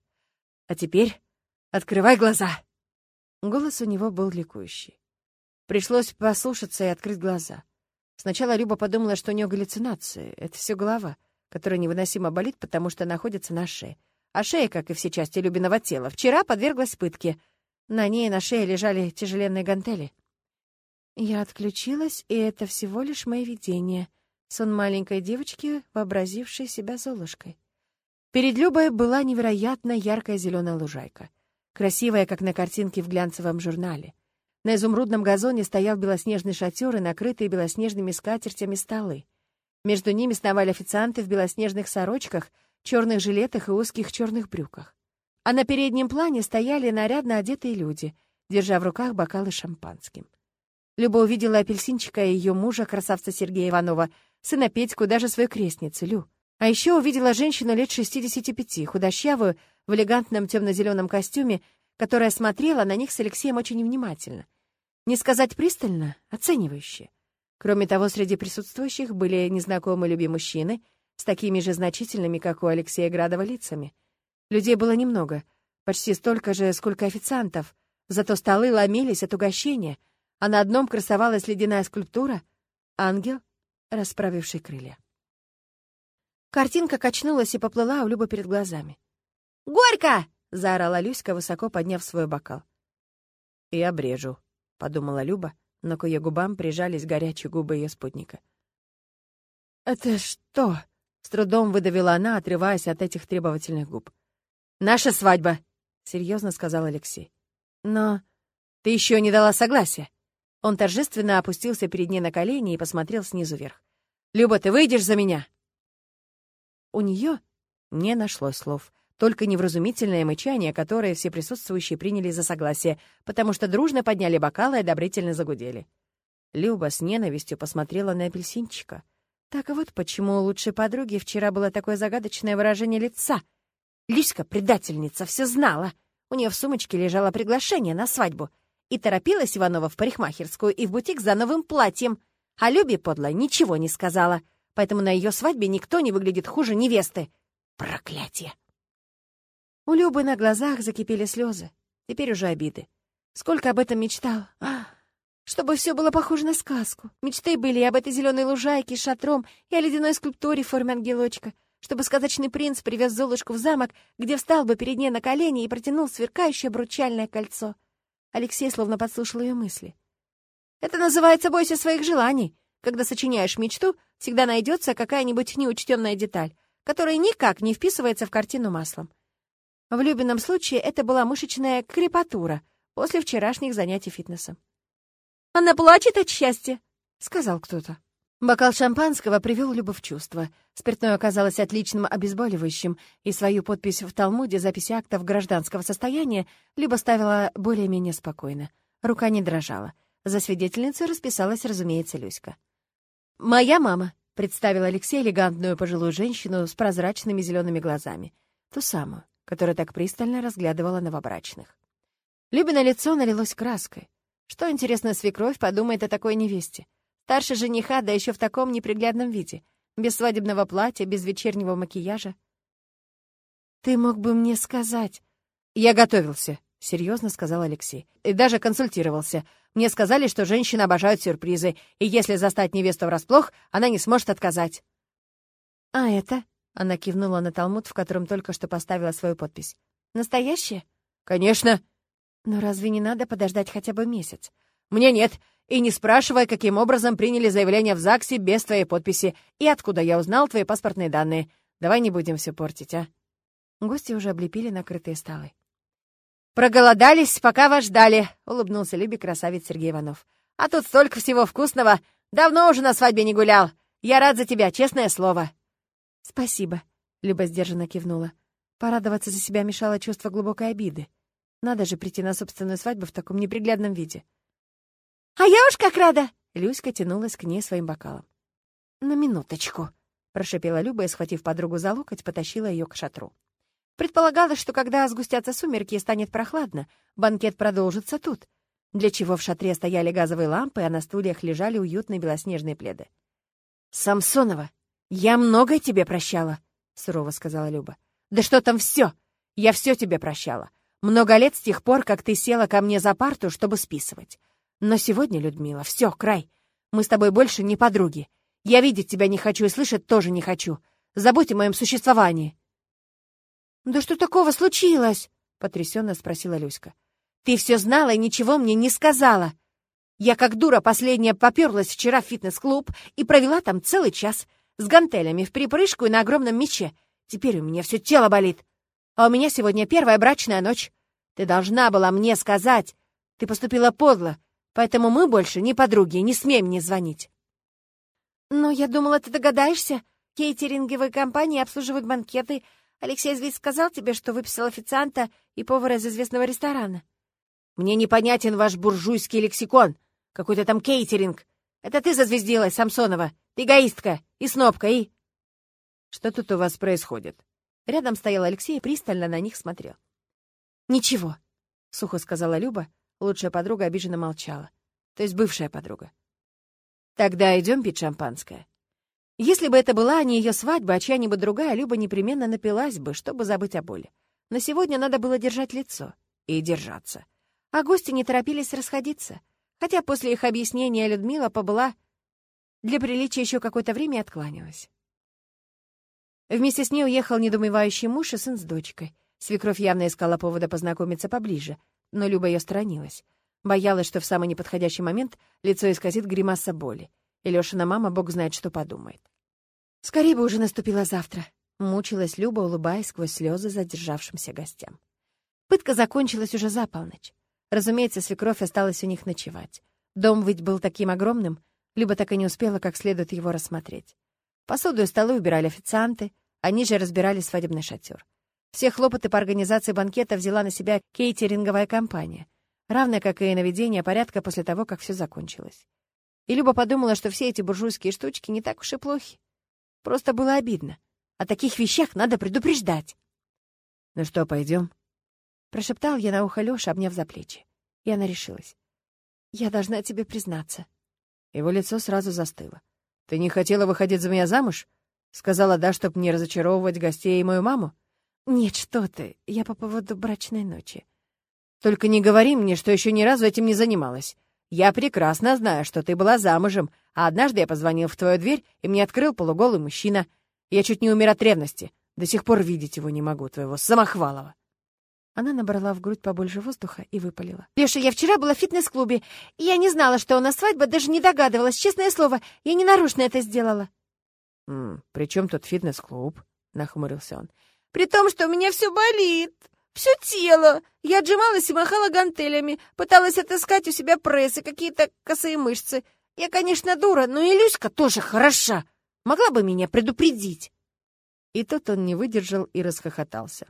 «А теперь открывай глаза!» Голос у него был ликующий. Пришлось послушаться и открыть глаза. Сначала Люба подумала, что у нее галлюцинации. Это все голова, которая невыносимо болит, потому что находится на шее. А шея, как и все части Любиного тела, вчера подверглась пытке. На ней на шее лежали тяжеленные гантели. Я отключилась, и это всего лишь мои видения. Сон маленькой девочки, вообразившей себя Золушкой. Перед Любой была невероятно яркая зеленая лужайка. Красивая, как на картинке в глянцевом журнале. На изумрудном газоне стоял белоснежный шатер и накрытые белоснежными скатертями столы. Между ними сновали официанты в белоснежных сорочках, черных жилетах и узких черных брюках. А на переднем плане стояли нарядно одетые люди, держа в руках бокалы шампанским. Люба увидела апельсинчика и ее мужа, красавца Сергея Иванова, сына Петьку, даже свою крестницу, Лю. А еще увидела женщину лет 65, худощавую, в элегантном темно-зеленом костюме, которая смотрела на них с Алексеем очень внимательно. Не сказать пристально, оценивающе. Кроме того, среди присутствующих были незнакомые люби мужчины с такими же значительными, как у Алексея Градова, лицами. Людей было немного, почти столько же, сколько официантов, зато столы ломились от угощения — а на одном красовалась ледяная скульптура — ангел, расправивший крылья. Картинка качнулась и поплыла у Любы перед глазами. «Горько!» — заорала Люська, высоко подняв свой бокал. «И обрежу», — подумала Люба, но к ее губам прижались горячие губы ее спутника. «Это что?» — с трудом выдавила она, отрываясь от этих требовательных губ. «Наша свадьба», — серьезно сказал Алексей. «Но ты еще не дала согласия». Он торжественно опустился перед ней на колени и посмотрел снизу вверх. «Люба, ты выйдешь за меня?» У нее не нашлось слов, только невразумительное мычание, которое все присутствующие приняли за согласие, потому что дружно подняли бокалы и одобрительно загудели. Люба с ненавистью посмотрела на апельсинчика. Так вот почему у лучшей подруги вчера было такое загадочное выражение лица. Лиська, предательница, все знала. У нее в сумочке лежало приглашение на свадьбу. И торопилась Иванова в парикмахерскую и в бутик за новым платьем. А Любе подло ничего не сказала, поэтому на ее свадьбе никто не выглядит хуже невесты. Проклятие! У Любы на глазах закипели слезы. Теперь уже обиды. Сколько об этом мечтал. Чтобы все было похоже на сказку. Мечты были и об этой зеленой лужайке с шатром, и о ледяной скульптуре в форме ангелочка. Чтобы сказочный принц привез Золушку в замок, где встал бы перед ней на колени и протянул сверкающее обручальное кольцо — Алексей словно подслушал ее мысли. «Это называется «бойся своих желаний». Когда сочиняешь мечту, всегда найдется какая-нибудь неучтенная деталь, которая никак не вписывается в картину маслом. В Любином случае это была мышечная крепатура после вчерашних занятий фитнесом. «Она плачет от счастья», — сказал кто-то. Бокал шампанского привел Любу в чувство. Спиртное оказалось отличным обезболивающим, и свою подпись в Талмуде записи актов гражданского состояния Люба ставила более-менее спокойно. Рука не дрожала. За свидетельницей расписалась, разумеется, Люська. «Моя мама», — представил Алексей элегантную пожилую женщину с прозрачными зелеными глазами. Ту самую, которая так пристально разглядывала новобрачных. Любина лицо налилось краской. Что, интересно, свекровь подумает о такой невесте? Старше жениха, да еще в таком неприглядном виде. Без свадебного платья, без вечернего макияжа. «Ты мог бы мне сказать...» «Я готовился», — серьезно сказал Алексей. «И даже консультировался. Мне сказали, что женщины обожают сюрпризы, и если застать невесту врасплох, она не сможет отказать». «А это?» — она кивнула на талмуд, в котором только что поставила свою подпись. «Настоящее?» «Конечно». «Но разве не надо подождать хотя бы месяц?» «Мне нет. И не спрашивай, каким образом приняли заявление в ЗАГСе без твоей подписи и откуда я узнал твои паспортные данные. Давай не будем все портить, а?» Гости уже облепили накрытые столы. «Проголодались, пока вас ждали», — улыбнулся Любе красавец Сергей Иванов. «А тут столько всего вкусного. Давно уже на свадьбе не гулял. Я рад за тебя, честное слово». «Спасибо», — Люба сдержанно кивнула. Порадоваться за себя мешало чувство глубокой обиды. Надо же прийти на собственную свадьбу в таком неприглядном виде. «А я уж как рада!» — Люська тянулась к ней своим бокалом. на минуточку», — прошипела Люба и, схватив подругу за локоть, потащила ее к шатру. Предполагалось, что когда сгустятся сумерки и станет прохладно, банкет продолжится тут, для чего в шатре стояли газовые лампы, а на стульях лежали уютные белоснежные пледы. «Самсонова, я многое тебе прощала», — сурово сказала Люба. «Да что там все? Я все тебе прощала. Много лет с тех пор, как ты села ко мне за парту, чтобы списывать. Но сегодня, Людмила, все, край. Мы с тобой больше не подруги. Я видеть тебя не хочу и слышать тоже не хочу. Забудь о моем существовании». «Да что такого случилось?» — потрясенно спросила Люська. «Ты все знала и ничего мне не сказала. Я как дура последняя поперлась вчера в фитнес-клуб и провела там целый час с гантелями в припрыжку и на огромном мече. Теперь у меня все тело болит. А у меня сегодня первая брачная ночь. Ты должна была мне сказать. Ты поступила подло, поэтому мы больше не подруги, не смей мне звонить. Но я думала, ты догадаешься. Кейтеринговые компании обслуживают банкеты. Алексей ведь сказал тебе, что выписал официанта и повара из известного ресторана. Мне непонятен ваш буржуйский лексикон. Какой-то там кейтеринг. Это ты зазвездилась, Самсонова. Ты эгоистка и снопка, и... Что тут у вас происходит? Рядом стоял Алексей и пристально на них смотрел. «Ничего», — сухо сказала Люба. Лучшая подруга обиженно молчала. То есть бывшая подруга. «Тогда идем пить шампанское». Если бы это была не ее свадьба, а чья-нибудь другая, Люба непременно напилась бы, чтобы забыть о боли. Но сегодня надо было держать лицо. И держаться. А гости не торопились расходиться. Хотя после их объяснения Людмила побыла для приличия еще какое-то время и откланялась. Вместе с ней уехал недоумевающий муж и сын с дочкой. Свекровь явно искала повода познакомиться поближе, но Люба ее сторонилась. Боялась, что в самый неподходящий момент лицо исказит гримаса боли. И Лёшина мама бог знает, что подумает. Скорее бы уже наступило завтра. Мучилась Люба, улыбаясь сквозь слезы задержавшимся гостям. Пытка закончилась уже за полночь. Разумеется, свекровь осталась у них ночевать. Дом ведь был таким огромным, Люба так и не успела как следует его рассмотреть. Посуду и столы убирали официанты, они же разбирали свадебный шатер. Все хлопоты по организации банкета взяла на себя кейтеринговая компания, равная, как и наведение порядка после того, как все закончилось. И Люба подумала, что все эти буржуйские штучки не так уж и плохи. Просто было обидно. О таких вещах надо предупреждать. «Ну что, пойдем?» Прошептал я на ухо Лёша, обняв за плечи. И она решилась. «Я должна тебе признаться». Его лицо сразу застыло. Ты не хотела выходить за меня замуж? Сказала «да», чтобы не разочаровывать гостей и мою маму? Нет, что ты, я по поводу брачной ночи. Только не говори мне, что еще ни разу этим не занималась. Я прекрасно знаю, что ты была замужем, а однажды я позвонил в твою дверь, и мне открыл полуголый мужчина. Я чуть не умер от ревности. До сих пор видеть его не могу, твоего Самохвалова. Она набрала в грудь побольше воздуха и выпалила. «Леша, я вчера была в фитнес-клубе, и я не знала, что у нас свадьба, даже не догадывалась. Честное слово, я не нарочно это сделала». «М «При чем тут фитнес-клуб?» — нахмурился он. «При том, что у меня все болит, все тело. Я отжималась и махала гантелями, пыталась отыскать у себя прессы, какие-то косые мышцы. Я, конечно, дура, но и Люська тоже хороша. Могла бы меня предупредить». И тут он не выдержал и расхохотался.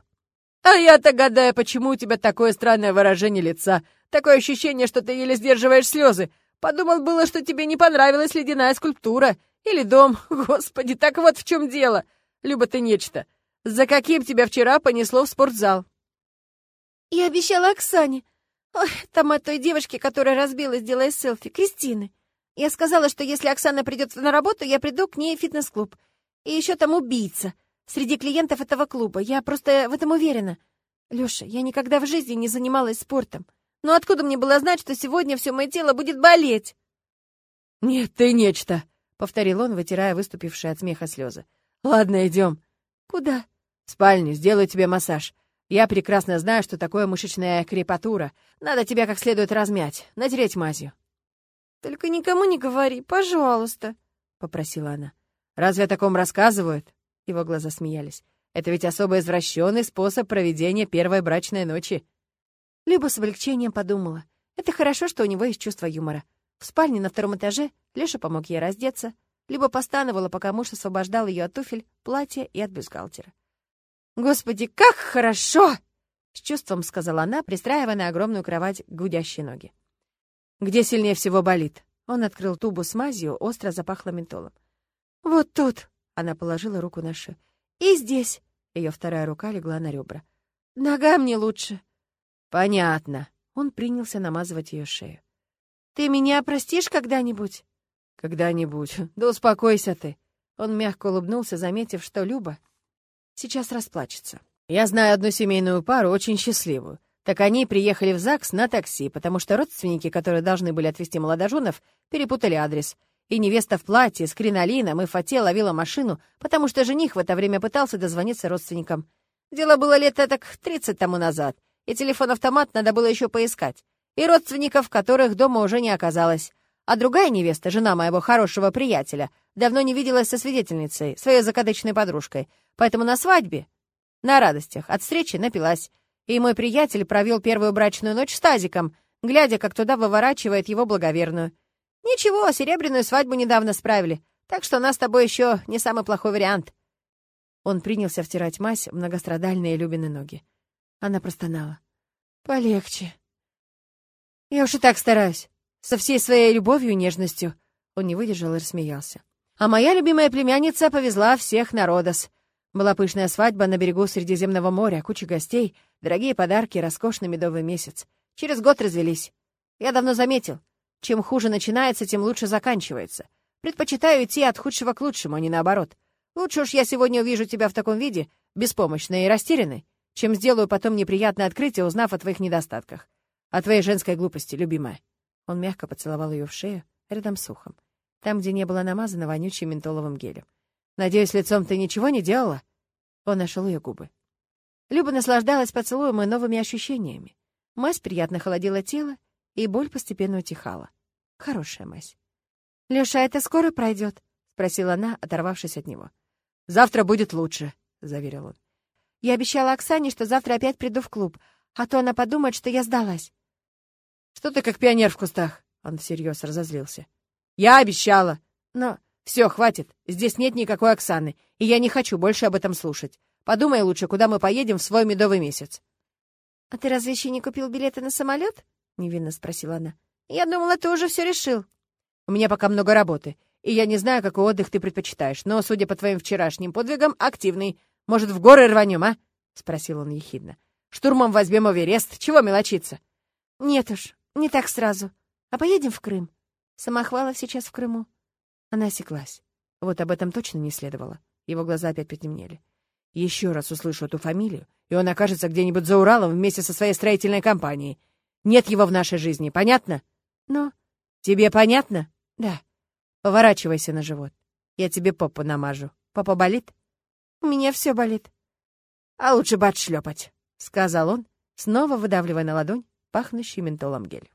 А я-то гадаю, почему у тебя такое странное выражение лица. Такое ощущение, что ты еле сдерживаешь слезы. Подумал было, что тебе не понравилась ледяная скульптура. Или дом. Господи, так вот в чем дело. Люба ты нечто. За каким тебя вчера понесло в спортзал? Я обещала Оксане. Ой, там от той девочки, которая разбилась, делая селфи, Кристины. Я сказала, что если Оксана придет на работу, я приду к ней в фитнес-клуб. И еще там убийца среди клиентов этого клуба. Я просто в этом уверена. Лёша, я никогда в жизни не занималась спортом. Но откуда мне было знать, что сегодня все мое тело будет болеть? «Нет, ты нечто», — повторил он, вытирая выступившие от смеха слезы. «Ладно, идем. «Куда?» «В спальню, сделаю тебе массаж. Я прекрасно знаю, что такое мышечная крепатура. Надо тебя как следует размять, натереть мазью». «Только никому не говори, пожалуйста», — попросила она. «Разве о таком рассказывают?» Его глаза смеялись. «Это ведь особо извращенный способ проведения первой брачной ночи». Люба с облегчением подумала. Это хорошо, что у него есть чувство юмора. В спальне на втором этаже Леша помог ей раздеться. Люба постановала, пока муж освобождал ее от туфель, платья и от бюстгальтера. «Господи, как хорошо!» — с чувством сказала она, пристраивая на огромную кровать гудящие ноги. «Где сильнее всего болит?» Он открыл тубу с мазью, остро запахло ментолом. Вот тут, она положила руку на шею. И здесь. Ее вторая рука легла на ребра. Нога мне лучше. Понятно. Он принялся намазывать ее шею. Ты меня простишь когда-нибудь? Когда-нибудь. Да успокойся ты. Он мягко улыбнулся, заметив, что Люба сейчас расплачется. Я знаю одну семейную пару, очень счастливую. Так они приехали в ЗАГС на такси, потому что родственники, которые должны были отвезти молодоженов, перепутали адрес. И невеста в платье с кринолином и фате ловила машину, потому что жених в это время пытался дозвониться родственникам. Дело было лет так 30 тому назад, и телефон-автомат надо было еще поискать. И родственников, которых дома уже не оказалось. А другая невеста, жена моего хорошего приятеля, давно не виделась со свидетельницей, своей закадычной подружкой, поэтому на свадьбе, на радостях, от встречи напилась. И мой приятель провел первую брачную ночь с тазиком, глядя, как туда выворачивает его благоверную. Ничего, серебряную свадьбу недавно справили, так что у нас с тобой еще не самый плохой вариант. Он принялся втирать мазь в многострадальные Любины ноги. Она простонала. «Полегче. Я уж и так стараюсь. Со всей своей любовью и нежностью. Он не выдержал и рассмеялся. А моя любимая племянница повезла всех народос. Была пышная свадьба на берегу Средиземного моря, куча гостей, дорогие подарки, роскошный медовый месяц. Через год развелись. Я давно заметил, чем хуже начинается, тем лучше заканчивается. Предпочитаю идти от худшего к лучшему, а не наоборот. Лучше уж я сегодня увижу тебя в таком виде, беспомощной и растерянной, чем сделаю потом неприятное открытие, узнав о твоих недостатках. О твоей женской глупости, любимая. Он мягко поцеловал ее в шею, рядом с ухом, там, где не было намазано вонючим ментоловым гелем. «Надеюсь, лицом ты ничего не делала?» Он нашел ее губы. Люба наслаждалась поцелуем и новыми ощущениями. Мазь приятно холодила тело, и боль постепенно утихала. Хорошая мазь. «Лёша, это скоро пройдет?» — спросила она, оторвавшись от него. «Завтра будет лучше», — заверил он. «Я обещала Оксане, что завтра опять приду в клуб, а то она подумает, что я сдалась. Что ты как пионер в кустах? Он всерьез разозлился. Я обещала. Но все, хватит. Здесь нет никакой Оксаны, и я не хочу больше об этом слушать. Подумай лучше, куда мы поедем в свой медовый месяц. А ты разве еще не купил билеты на самолет? невинно спросила она. Я думала, ты уже все решил. У меня пока много работы, и я не знаю, какой отдых ты предпочитаешь, но, судя по твоим вчерашним подвигам, активный. Может, в горы рванем, а? спросил он ехидно. Штурмом возьмем Эверест. Чего мелочиться? Нет уж, не так сразу. А поедем в Крым? Самохвалов сейчас в Крыму. Она осеклась. Вот об этом точно не следовало. Его глаза опять потемнели. Еще раз услышу эту фамилию, и он окажется где-нибудь за Уралом вместе со своей строительной компанией. Нет его в нашей жизни, понятно? Но... Тебе понятно? Да. Поворачивайся на живот. Я тебе попу намажу. Попа болит? У меня все болит. А лучше бы отшлепать, — сказал он, снова выдавливая на ладонь пахнущий ментолом гель.